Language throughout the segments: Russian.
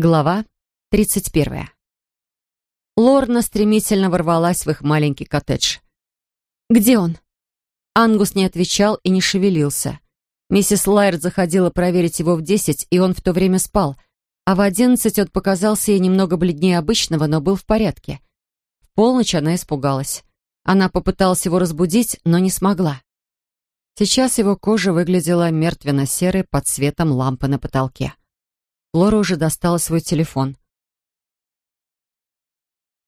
Глава 31. Лорна стремительно ворвалась в их маленький коттедж. «Где он?» Ангус не отвечал и не шевелился. Миссис Лайерд заходила проверить его в десять, и он в то время спал, а в одиннадцать он показался ей немного бледнее обычного, но был в порядке. В полночь она испугалась. Она попыталась его разбудить, но не смогла. Сейчас его кожа выглядела мертвенно-серой под светом лампы на потолке. Лора уже достала свой телефон.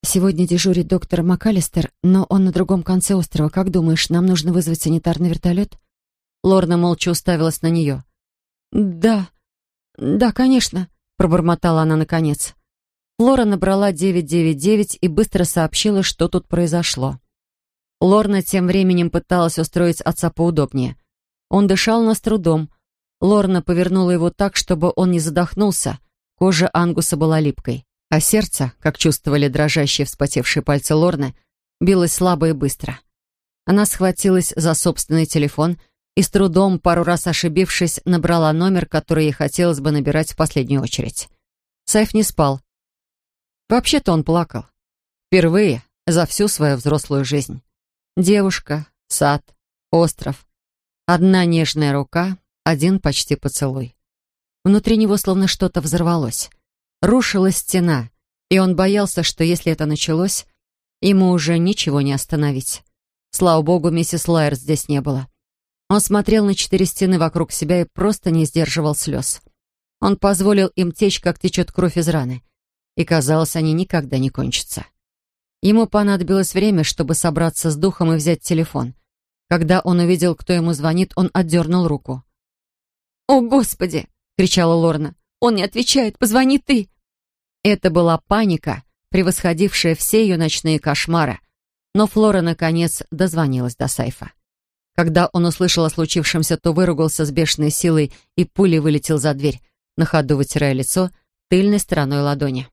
«Сегодня дежурит доктор МакАлистер, но он на другом конце острова. Как думаешь, нам нужно вызвать санитарный вертолет?» Лорна молча уставилась на нее. «Да, да, конечно», — пробормотала она наконец. Лора набрала 999 и быстро сообщила, что тут произошло. Лорна тем временем пыталась устроить отца поудобнее. Он дышал, но с трудом, Лорна повернула его так, чтобы он не задохнулся. Кожа Ангуса была липкой, а сердце, как чувствовали дрожащие вспотевшие пальцы Лорны, билось слабо и быстро. Она схватилась за собственный телефон и с трудом, пару раз ошибившись, набрала номер, который ей хотелось бы набирать в последнюю очередь. Сайф не спал. Вообще-то он плакал. Впервые за всю свою взрослую жизнь. Девушка, сад, остров. Одна нежная рука, один почти поцелуй. Внутри него словно что-то взорвалось. Рушилась стена, и он боялся, что если это началось, ему уже ничего не остановить. Слава богу, миссис Лайер здесь не было. Он смотрел на четыре стены вокруг себя и просто не сдерживал слез. Он позволил им течь, как течет кровь из раны. И, казалось, они никогда не кончатся. Ему понадобилось время, чтобы собраться с духом и взять телефон. Когда он увидел, кто ему звонит, он отдернул руку. «О, Господи!» — кричала Лорна. «Он не отвечает! Позвони ты!» Это была паника, превосходившая все ее ночные кошмары. Но Флора, наконец, дозвонилась до Сайфа. Когда он услышал о случившемся, то выругался с бешеной силой и пулей вылетел за дверь, на ходу вытирая лицо тыльной стороной ладони.